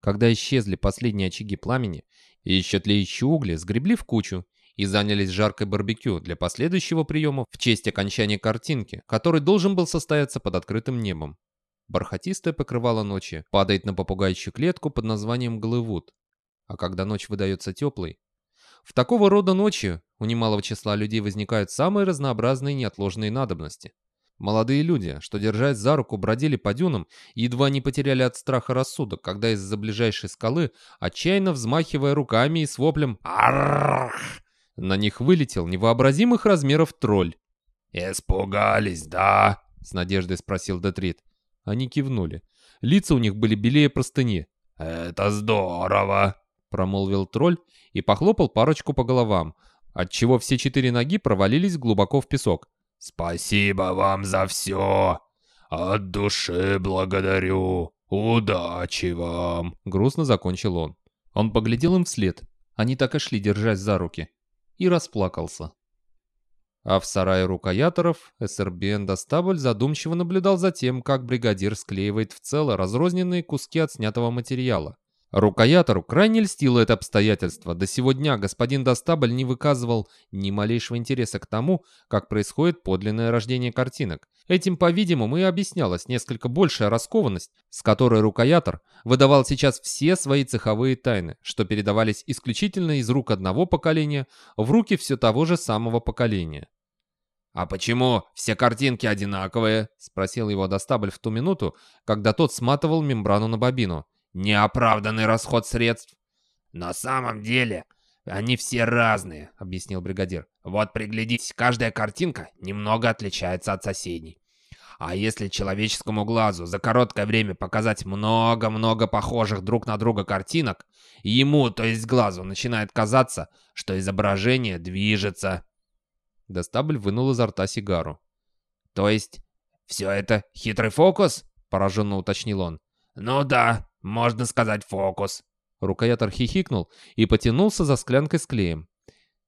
Когда исчезли последние очаги пламени, и еще тлеющие угли сгребли в кучу и занялись жаркой барбекю для последующего приема в честь окончания картинки, который должен был состояться под открытым небом. Бархатистое покрывало ночи падает на попугайчью клетку под названием Голливуд. А когда ночь выдается теплой, в такого рода ночи у немалого числа людей возникают самые разнообразные неотложные надобности. Молодые люди, что держась за руку бродили по дюнам, едва не потеряли от страха рассудок, когда из-за ближайшей скалы, отчаянно взмахивая руками и с воплем «Арррррх!» и. «Спасибо вам за все! От души благодарю! Удачи вам!» Грустно закончил он. Он поглядел им вслед. Они так и шли, держась за руки. И расплакался. А в сарае рукояторов СРБН Достабль задумчиво наблюдал за тем, как бригадир склеивает в цело разрозненные куски от снятого материала. Рукоятору крайне льстило это обстоятельство. До сего дня господин Достабль не выказывал ни малейшего интереса к тому, как происходит подлинное рождение картинок. Этим, по-видимому, и объяснялась несколько большая раскованность, с которой рукоятор выдавал сейчас все свои цеховые тайны, что передавались исключительно из рук одного поколения в руки все того же самого поколения. «А почему все картинки одинаковые?» — спросил его Достабль в ту минуту, когда тот сматывал мембрану на бобину неоправданный расход средств. На самом деле, они все разные, объяснил бригадир. Вот приглядитесь, каждая картинка немного отличается от соседней. А если человеческому глазу за короткое время показать много-много похожих друг на друга картинок, ему, то есть глазу, начинает казаться, что изображение движется. Достабль вынул изо рта сигару. «То есть все это хитрый фокус?» — пораженно уточнил он. «Ну да, можно сказать фокус». Рукоятор хихикнул и потянулся за склянкой с клеем.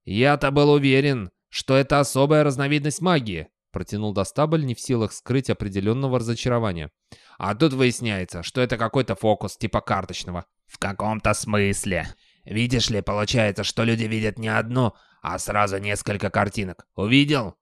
«Я-то был уверен, что это особая разновидность магии», протянул Достабль, не в силах скрыть определенного разочарования. «А тут выясняется, что это какой-то фокус типа карточного». «В каком-то смысле. Видишь ли, получается, что люди видят не одну, а сразу несколько картинок. Увидел?»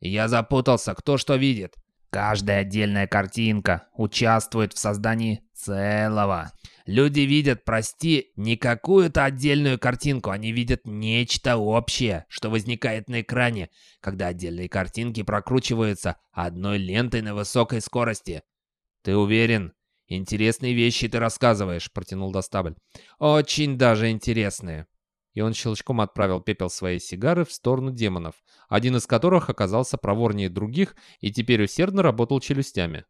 «Я запутался, кто что видит. Каждая отдельная картинка участвует в создании целого. Люди видят, прости, не какую-то отдельную картинку, они видят нечто общее, что возникает на экране, когда отдельные картинки прокручиваются одной лентой на высокой скорости. Ты уверен? Интересные вещи ты рассказываешь, протянул Достабль. Очень даже интересные и он щелчком отправил пепел своей сигары в сторону демонов, один из которых оказался проворнее других и теперь усердно работал челюстями.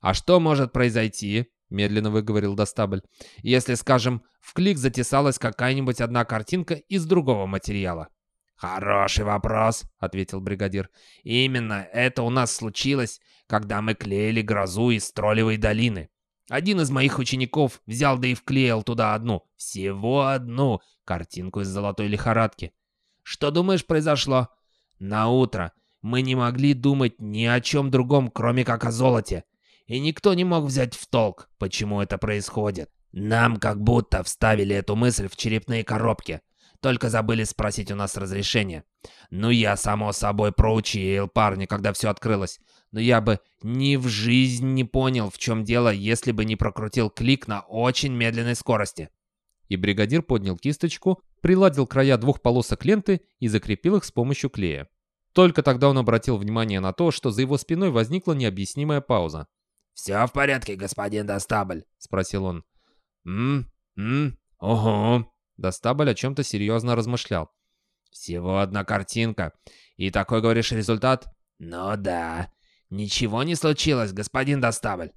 «А что может произойти?» — медленно выговорил Достабль. «Если, скажем, в клик затесалась какая-нибудь одна картинка из другого материала?» «Хороший вопрос», — ответил бригадир. «Именно это у нас случилось, когда мы клеили грозу из троллевой долины. Один из моих учеников взял да и вклеил туда одну, всего одну, картинку из золотой лихорадки. Что думаешь произошло? На утро мы не могли думать ни о чем другом, кроме как о золоте. И никто не мог взять в толк, почему это происходит. Нам как будто вставили эту мысль в черепные коробки. Только забыли спросить у нас разрешения. Ну, я, само собой, проучил парня, когда все открылось. Но я бы ни в жизнь не понял, в чем дело, если бы не прокрутил клик на очень медленной скорости. И бригадир поднял кисточку, приладил края двух полосок ленты и закрепил их с помощью клея. Только тогда он обратил внимание на то, что за его спиной возникла необъяснимая пауза. «Все в порядке, господин Достабль?» — спросил он. «М? М? Ого!» Достабль о чем-то серьезно размышлял. «Всего одна картинка. И такой, говоришь, результат?» «Ну да. Ничего не случилось, господин Достабль».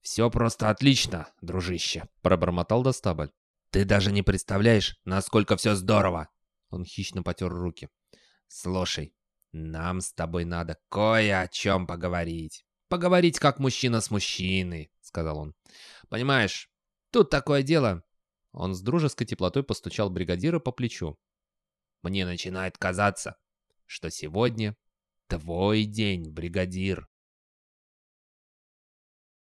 «Все просто отлично, дружище», — пробормотал Достабль. «Ты даже не представляешь, насколько все здорово!» Он хищно потер руки. «Слушай, нам с тобой надо кое о чем поговорить. Поговорить как мужчина с мужчиной», — сказал он. «Понимаешь, тут такое дело. Он с дружеской теплотой постучал бригадира по плечу. «Мне начинает казаться, что сегодня твой день, бригадир».